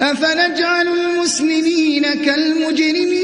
أفنجعل المسلمين كالمجرمين؟